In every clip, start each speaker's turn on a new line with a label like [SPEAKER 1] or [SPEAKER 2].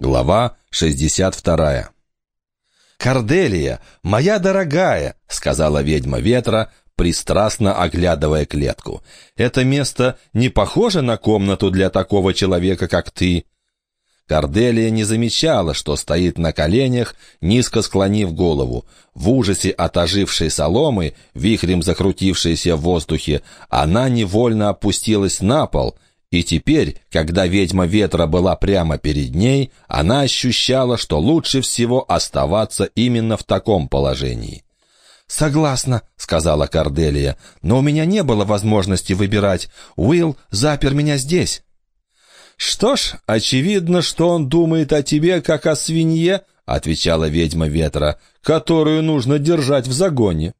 [SPEAKER 1] Глава 62 «Корделия, моя дорогая!» — сказала ведьма ветра, пристрастно оглядывая клетку. «Это место не похоже на комнату для такого человека, как ты?» Корделия не замечала, что стоит на коленях, низко склонив голову. В ужасе от ожившей соломы, вихрем закрутившейся в воздухе, она невольно опустилась на пол — и теперь, когда ведьма ветра была прямо перед ней, она ощущала, что лучше всего оставаться именно в таком положении. «Согласна», — сказала Корделия, — «но у меня не было возможности выбирать. Уилл запер меня здесь». «Что ж, очевидно, что он думает о тебе, как о свинье», — отвечала ведьма ветра, — «которую нужно держать в загоне».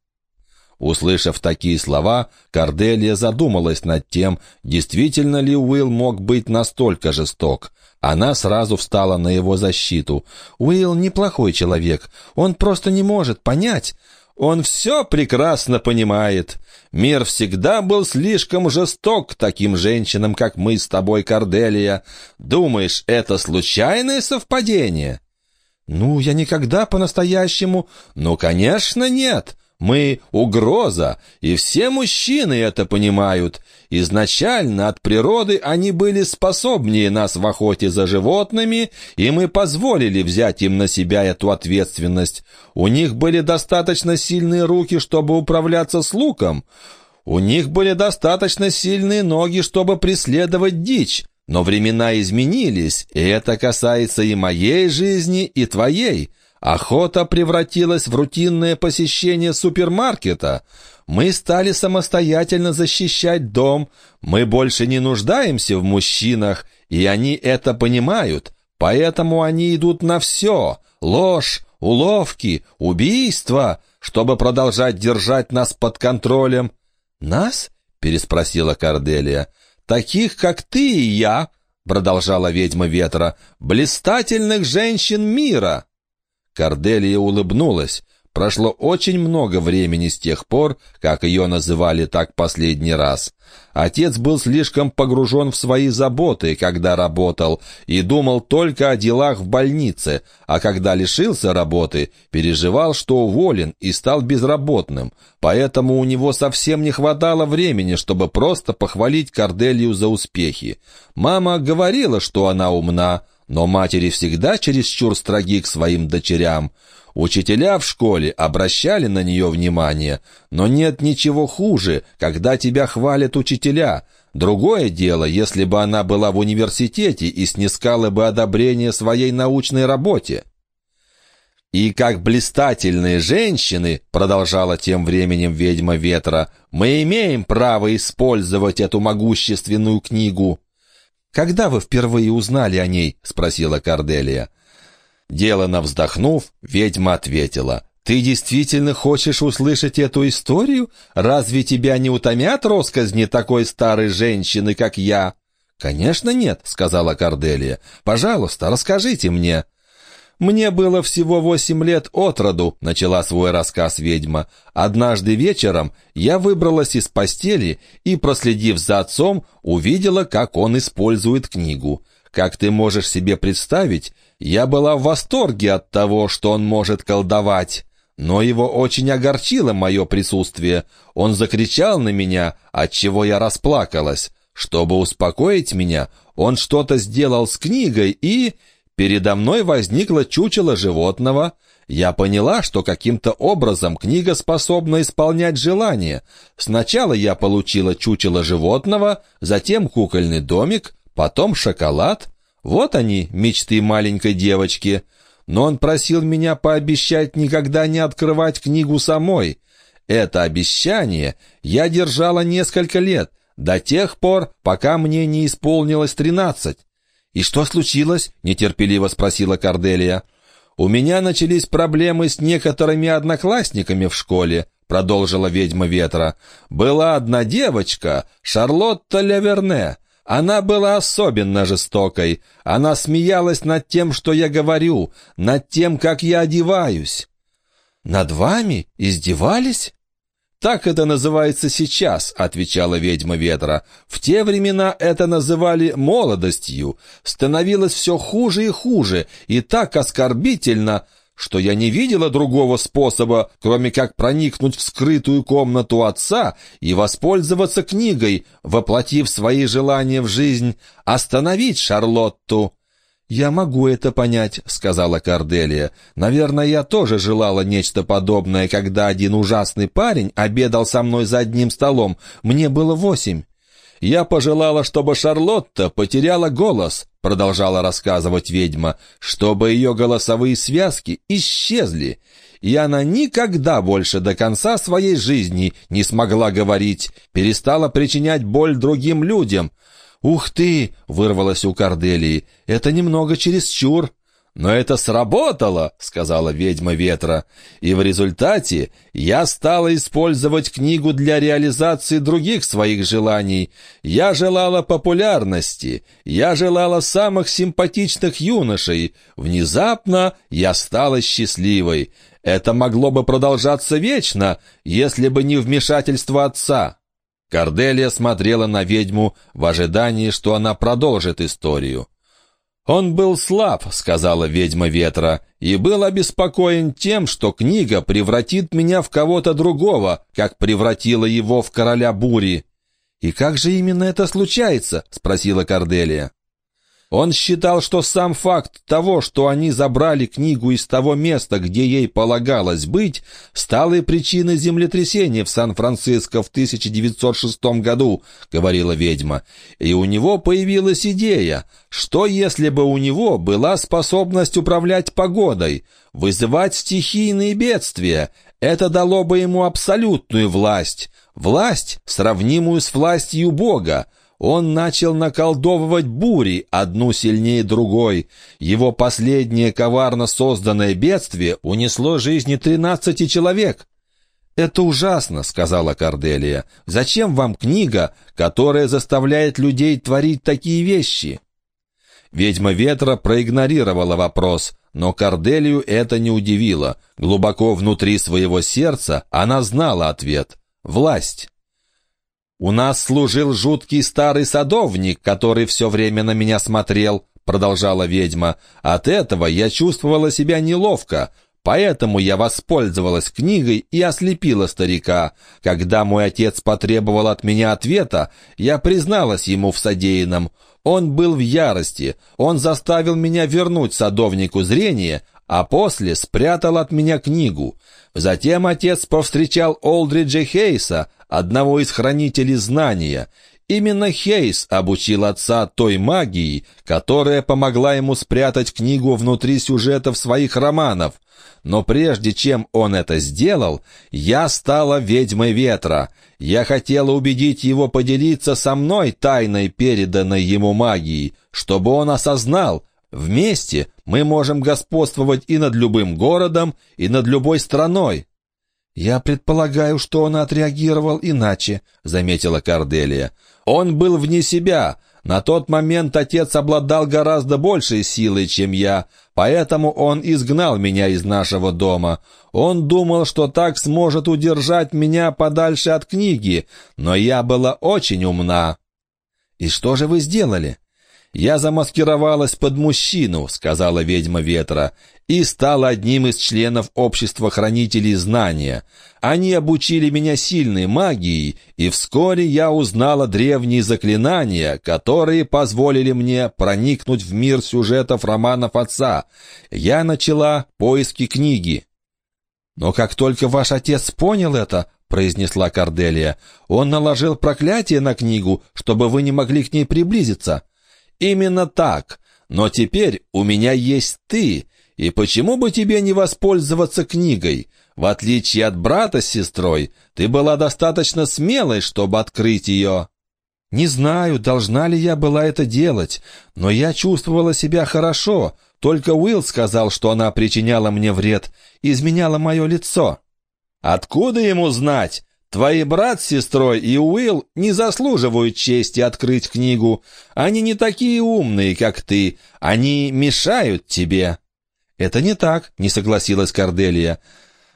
[SPEAKER 1] Услышав такие слова, Корделия задумалась над тем, действительно ли Уилл мог быть настолько жесток. Она сразу встала на его защиту. «Уилл неплохой человек. Он просто не может понять. Он все прекрасно понимает. Мир всегда был слишком жесток к таким женщинам, как мы с тобой, Корделия. Думаешь, это случайное совпадение?» «Ну, я никогда по-настоящему...» «Ну, конечно, нет. Мы — угроза, и все мужчины это понимают. Изначально от природы они были способнее нас в охоте за животными, и мы позволили взять им на себя эту ответственность. У них были достаточно сильные руки, чтобы управляться с луком. У них были достаточно сильные ноги, чтобы преследовать дичь. Но времена изменились, и это касается и моей жизни, и твоей. Охота превратилась в рутинное посещение супермаркета. Мы стали самостоятельно защищать дом. Мы больше не нуждаемся в мужчинах, и они это понимают. Поэтому они идут на все. Ложь, уловки, убийства, чтобы продолжать держать нас под контролем. «Нас?» — переспросила Корделия. «Таких, как ты и я», — продолжала ведьма ветра, — «блистательных женщин мира». Корделия улыбнулась. Прошло очень много времени с тех пор, как ее называли так последний раз. Отец был слишком погружен в свои заботы, когда работал, и думал только о делах в больнице, а когда лишился работы, переживал, что уволен и стал безработным. Поэтому у него совсем не хватало времени, чтобы просто похвалить Корделию за успехи. Мама говорила, что она умна, но матери всегда чересчур строги к своим дочерям. Учителя в школе обращали на нее внимание, но нет ничего хуже, когда тебя хвалят учителя. Другое дело, если бы она была в университете и снискала бы одобрение своей научной работе. «И как блистательные женщины», — продолжала тем временем ведьма ветра, «мы имеем право использовать эту могущественную книгу». «Когда вы впервые узнали о ней?» — спросила Корделия. Делано вздохнув, ведьма ответила. «Ты действительно хочешь услышать эту историю? Разве тебя не утомят росказни такой старой женщины, как я?» «Конечно нет», — сказала Корделия. «Пожалуйста, расскажите мне». «Мне было всего восемь лет от роду», — начала свой рассказ ведьма. «Однажды вечером я выбралась из постели и, проследив за отцом, увидела, как он использует книгу. Как ты можешь себе представить, я была в восторге от того, что он может колдовать». Но его очень огорчило мое присутствие. Он закричал на меня, отчего я расплакалась. Чтобы успокоить меня, он что-то сделал с книгой и... Передо мной возникло чучело животного. Я поняла, что каким-то образом книга способна исполнять желания. Сначала я получила чучело животного, затем кукольный домик, потом шоколад. Вот они, мечты маленькой девочки. Но он просил меня пообещать никогда не открывать книгу самой. Это обещание я держала несколько лет, до тех пор, пока мне не исполнилось тринадцать. «И что случилось?» — нетерпеливо спросила Корделия. «У меня начались проблемы с некоторыми одноклассниками в школе», — продолжила ведьма ветра. «Была одна девочка, Шарлотта Леверне. Она была особенно жестокой. Она смеялась над тем, что я говорю, над тем, как я одеваюсь». «Над вами? Издевались?» «Так это называется сейчас», — отвечала ведьма ветра. «В те времена это называли молодостью. Становилось все хуже и хуже, и так оскорбительно, что я не видела другого способа, кроме как проникнуть в скрытую комнату отца и воспользоваться книгой, воплотив свои желания в жизнь, остановить Шарлотту». «Я могу это понять», — сказала Карделия. «Наверное, я тоже желала нечто подобное, когда один ужасный парень обедал со мной за одним столом. Мне было восемь». «Я пожелала, чтобы Шарлотта потеряла голос», — продолжала рассказывать ведьма, «чтобы ее голосовые связки исчезли, и она никогда больше до конца своей жизни не смогла говорить, перестала причинять боль другим людям». «Ух ты!» — вырвалось у Корделии. «Это немного чересчур». «Но это сработало», — сказала ведьма ветра, «и в результате я стала использовать книгу для реализации других своих желаний. Я желала популярности, я желала самых симпатичных юношей. Внезапно я стала счастливой. Это могло бы продолжаться вечно, если бы не вмешательство отца». Корделия смотрела на ведьму в ожидании, что она продолжит историю. «Он был слаб», — сказала ведьма ветра, «и был обеспокоен тем, что книга превратит меня в кого-то другого, как превратила его в короля бури». «И как же именно это случается?» — спросила Корделия. Он считал, что сам факт того, что они забрали книгу из того места, где ей полагалось быть, стал и причиной землетрясения в Сан-Франциско в 1906 году, говорила ведьма. И у него появилась идея, что если бы у него была способность управлять погодой, вызывать стихийные бедствия, это дало бы ему абсолютную власть, власть, сравнимую с властью Бога, он начал наколдовывать бури, одну сильнее другой. Его последнее коварно созданное бедствие унесло жизни тринадцати человек. «Это ужасно», — сказала Корделия. «Зачем вам книга, которая заставляет людей творить такие вещи?» Ведьма ветра проигнорировала вопрос, но Корделию это не удивило. Глубоко внутри своего сердца она знала ответ — власть. «У нас служил жуткий старый садовник, который все время на меня смотрел», — продолжала ведьма. «От этого я чувствовала себя неловко, поэтому я воспользовалась книгой и ослепила старика. Когда мой отец потребовал от меня ответа, я призналась ему в содеянном. Он был в ярости, он заставил меня вернуть садовнику зрение, а после спрятал от меня книгу. Затем отец повстречал Олдриджа Хейса, одного из хранителей знания. Именно Хейс обучил отца той магии, которая помогла ему спрятать книгу внутри сюжетов своих романов. Но прежде чем он это сделал, я стала ведьмой ветра. Я хотела убедить его поделиться со мной тайной переданной ему магией, чтобы он осознал, вместе мы можем господствовать и над любым городом, и над любой страной. «Я предполагаю, что он отреагировал иначе», — заметила Карделия. «Он был вне себя. На тот момент отец обладал гораздо большей силой, чем я, поэтому он изгнал меня из нашего дома. Он думал, что так сможет удержать меня подальше от книги, но я была очень умна». «И что же вы сделали?» «Я замаскировалась под мужчину», — сказала ведьма ветра, «и стала одним из членов общества хранителей знания. Они обучили меня сильной магией, и вскоре я узнала древние заклинания, которые позволили мне проникнуть в мир сюжетов романов отца. Я начала поиски книги». «Но как только ваш отец понял это, — произнесла Корделия, — он наложил проклятие на книгу, чтобы вы не могли к ней приблизиться». «Именно так. Но теперь у меня есть ты, и почему бы тебе не воспользоваться книгой? В отличие от брата с сестрой, ты была достаточно смелой, чтобы открыть ее». «Не знаю, должна ли я была это делать, но я чувствовала себя хорошо. Только Уилл сказал, что она причиняла мне вред, изменяла мое лицо». «Откуда ему знать? Твои брат с сестрой и Уилл не заслуживают чести открыть книгу. Они не такие умные, как ты. Они мешают тебе». «Это не так», — не согласилась Корделия.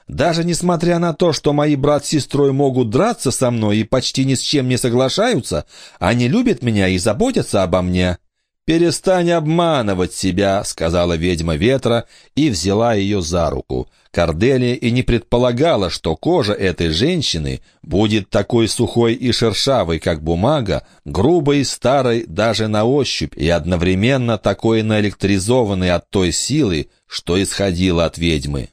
[SPEAKER 1] Даже несмотря на то, что мои брат с сестрой могут драться со мной и почти ни с чем не соглашаются, они любят меня и заботятся обо мне». «Перестань обманывать себя», — сказала ведьма ветра и взяла ее за руку. Корделия и не предполагала, что кожа этой женщины будет такой сухой и шершавой, как бумага, грубой и старой даже на ощупь, и одновременно такой наэлектризованной от той силы, что исходила от ведьмы.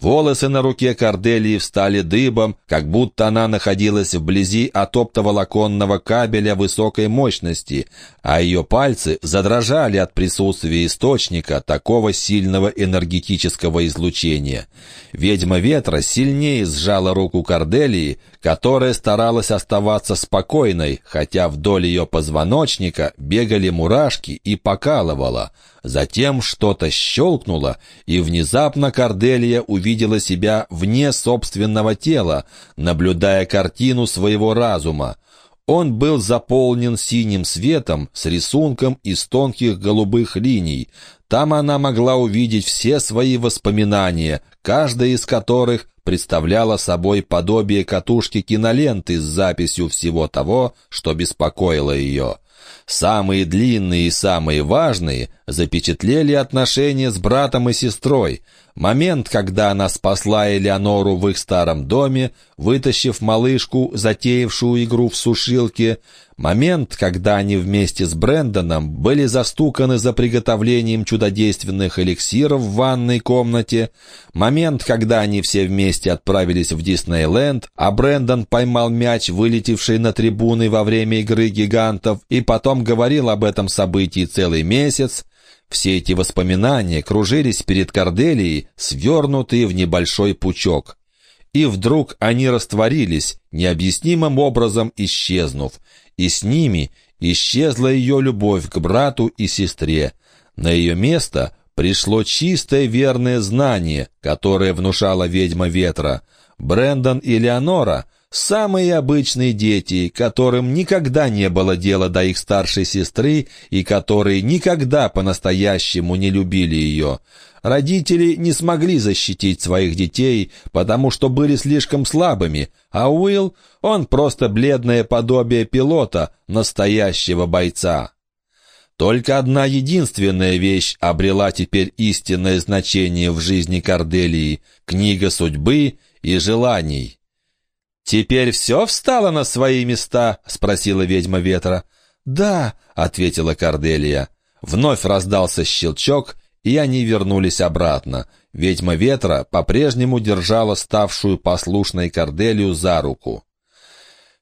[SPEAKER 1] Волосы на руке Корделии встали дыбом, как будто она находилась вблизи от оптоволоконного кабеля высокой мощности, а ее пальцы задрожали от присутствия источника такого сильного энергетического излучения. Ведьма ветра сильнее сжала руку Корделии, которая старалась оставаться спокойной, хотя вдоль ее позвоночника бегали мурашки и покалывала. Затем что-то щелкнуло, и внезапно Корделия увидела себя вне собственного тела, наблюдая картину своего разума. Он был заполнен синим светом с рисунком из тонких голубых линий. Там она могла увидеть все свои воспоминания, каждая из которых представляла собой подобие катушки киноленты с записью всего того, что беспокоило ее. Самые длинные и самые важные запечатлели отношения с братом и сестрой. Момент, когда она спасла Элеонору в их старом доме, вытащив малышку, затеявшую игру в сушилке. Момент, когда они вместе с Брэндоном были застуканы за приготовлением чудодейственных эликсиров в ванной комнате. Момент, когда они все вместе отправились в Диснейленд, а Брэндон поймал мяч, вылетевший на трибуны во время игры гигантов, и потом говорил об этом событии целый месяц. Все эти воспоминания кружились перед Корделией, свернутые в небольшой пучок. И вдруг они растворились, необъяснимым образом исчезнув, и с ними исчезла ее любовь к брату и сестре. На ее место пришло чистое верное знание, которое внушала ведьма ветра. Брендон и Леонора Самые обычные дети, которым никогда не было дела до их старшей сестры и которые никогда по-настоящему не любили ее. Родители не смогли защитить своих детей, потому что были слишком слабыми, а Уилл, он просто бледное подобие пилота, настоящего бойца. Только одна единственная вещь обрела теперь истинное значение в жизни Корделии — книга судьбы и желаний. «Теперь все встало на свои места?» — спросила ведьма ветра. «Да», — ответила Корделия. Вновь раздался щелчок, и они вернулись обратно. Ведьма ветра по-прежнему держала ставшую послушной Корделию за руку.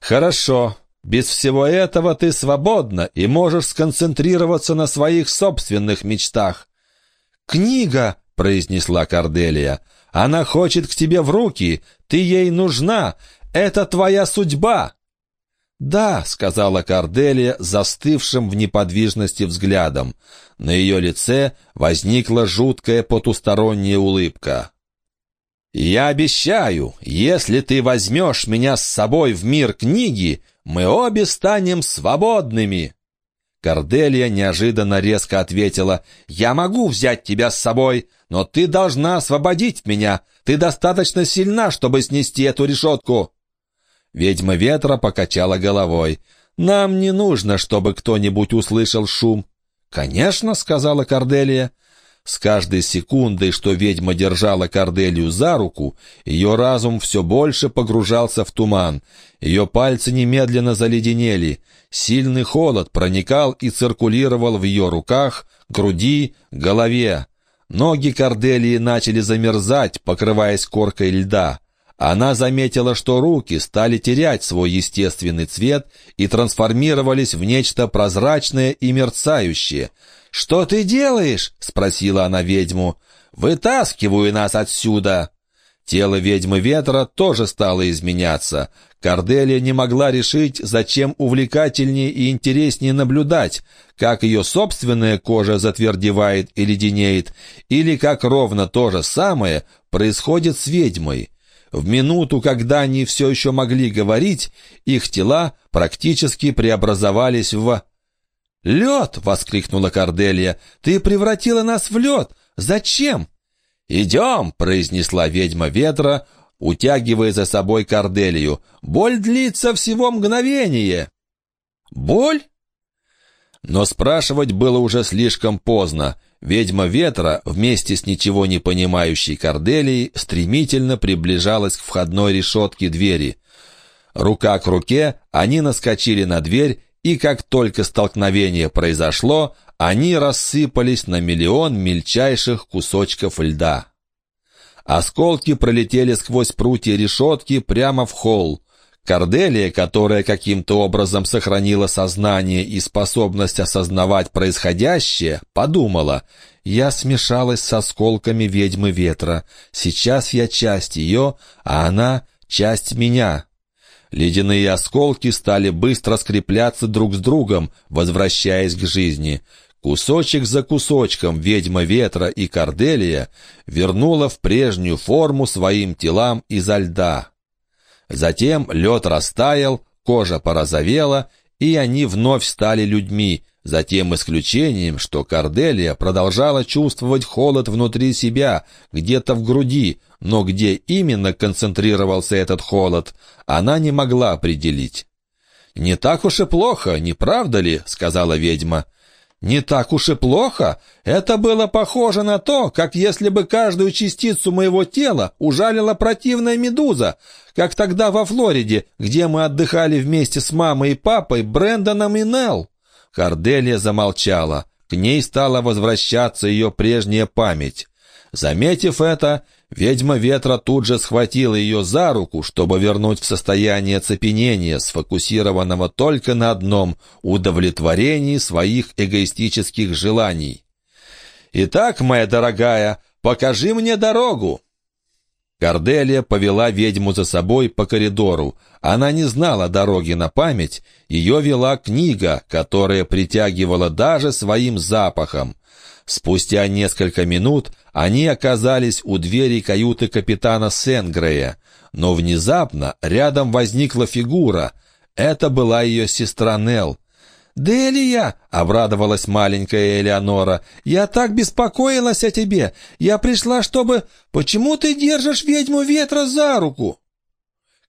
[SPEAKER 1] «Хорошо. Без всего этого ты свободна и можешь сконцентрироваться на своих собственных мечтах». «Книга!» — произнесла Корделия. «Она хочет к тебе в руки. Ты ей нужна. Это твоя судьба!» «Да», — сказала Корделия, застывшим в неподвижности взглядом. На ее лице возникла жуткая потусторонняя улыбка. «Я обещаю, если ты возьмешь меня с собой в мир книги, мы обе станем свободными!» Корделия неожиданно резко ответила, «Я могу взять тебя с собой, но ты должна освободить меня. Ты достаточно сильна, чтобы снести эту решетку». Ведьма ветра покачала головой. «Нам не нужно, чтобы кто-нибудь услышал шум». «Конечно», — сказала Корделия. С каждой секундой, что ведьма держала Корделию за руку, ее разум все больше погружался в туман. Ее пальцы немедленно заледенели. Сильный холод проникал и циркулировал в ее руках, груди, голове. Ноги Корделии начали замерзать, покрываясь коркой льда. Она заметила, что руки стали терять свой естественный цвет и трансформировались в нечто прозрачное и мерцающее. «Что ты делаешь?» — спросила она ведьму. «Вытаскиваю нас отсюда!» Тело ведьмы ветра тоже стало изменяться. Корделия не могла решить, зачем увлекательнее и интереснее наблюдать, как ее собственная кожа затвердевает и леденеет, или как ровно то же самое происходит с ведьмой. В минуту, когда они все еще могли говорить, их тела практически преобразовались в... «Лед!» — воскликнула Корделия. «Ты превратила нас в лед! Зачем?» «Идем!» — произнесла ведьма ветра, утягивая за собой Корделию. «Боль длится всего мгновение!» «Боль?» Но спрашивать было уже слишком поздно. Ведьма ветра вместе с ничего не понимающей Корделией стремительно приближалась к входной решетке двери. Рука к руке они наскочили на дверь, и как только столкновение произошло, они рассыпались на миллион мельчайших кусочков льда. Осколки пролетели сквозь прутья решетки прямо в холл. Корделия, которая каким-то образом сохранила сознание и способность осознавать происходящее, подумала, «Я смешалась с осколками ведьмы ветра. Сейчас я часть ее, а она — часть меня». Ледяные осколки стали быстро скрепляться друг с другом, возвращаясь к жизни. Кусочек за кусочком ведьма ветра и Корделия вернула в прежнюю форму своим телам изо льда. Затем лед растаял, кожа порозовела, и они вновь стали людьми, за тем исключением, что Корделия продолжала чувствовать холод внутри себя, где-то в груди, но где именно концентрировался этот холод, она не могла определить. «Не так уж и плохо, не правда ли?» — сказала ведьма. «Не так уж и плохо. Это было похоже на то, как если бы каждую частицу моего тела ужалила противная медуза, как тогда во Флориде, где мы отдыхали вместе с мамой и папой, Брэндоном и Нелл». Корделия замолчала. К ней стала возвращаться ее прежняя память. Заметив это, ведьма ветра тут же схватила ее за руку, чтобы вернуть в состояние цепенения, сфокусированного только на одном — удовлетворении своих эгоистических желаний. «Итак, моя дорогая, покажи мне дорогу!» Корделия повела ведьму за собой по коридору. Она не знала дороги на память, ее вела книга, которая притягивала даже своим запахом. Спустя несколько минут они оказались у двери каюты капитана Сенгрея, но внезапно рядом возникла фигура. Это была ее сестра Нелл. «Делия!» — обрадовалась маленькая Элеонора. «Я так беспокоилась о тебе! Я пришла, чтобы... Почему ты держишь ведьму ветра за руку?»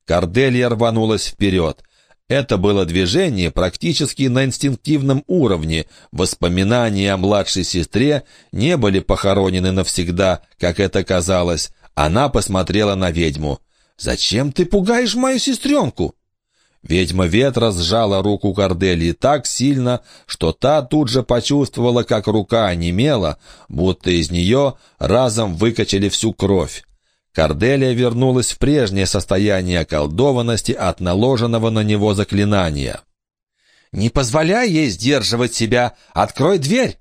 [SPEAKER 1] Корделия рванулась вперед. Это было движение практически на инстинктивном уровне. Воспоминания о младшей сестре не были похоронены навсегда, как это казалось. Она посмотрела на ведьму. «Зачем ты пугаешь мою сестренку?» Ведьма ветра сжала руку Корделии так сильно, что та тут же почувствовала, как рука онемела, будто из нее разом выкачали всю кровь. Корделия вернулась в прежнее состояние околдованности от наложенного на него заклинания. «Не позволяй ей сдерживать себя! Открой дверь!»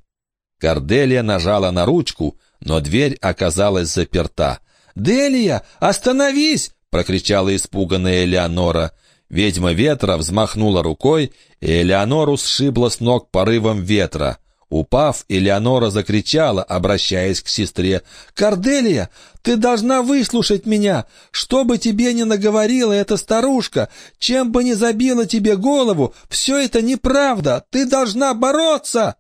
[SPEAKER 1] Корделия нажала на ручку, но дверь оказалась заперта. «Делия, остановись!» — прокричала испуганная Элеонора. Ведьма ветра взмахнула рукой, и Элеонору сшибла с ног порывом ветра. Упав, Элеонора закричала, обращаясь к сестре. «Корделия, ты должна выслушать меня! Что бы тебе ни наговорила эта старушка, чем бы ни забила тебе голову, все это неправда! Ты должна бороться!»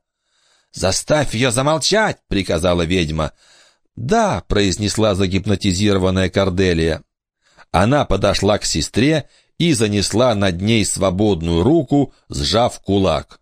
[SPEAKER 1] «Заставь ее замолчать!» — приказала ведьма. «Да», — произнесла загипнотизированная Корделия. Она подошла к сестре и занесла над ней свободную руку, сжав кулак.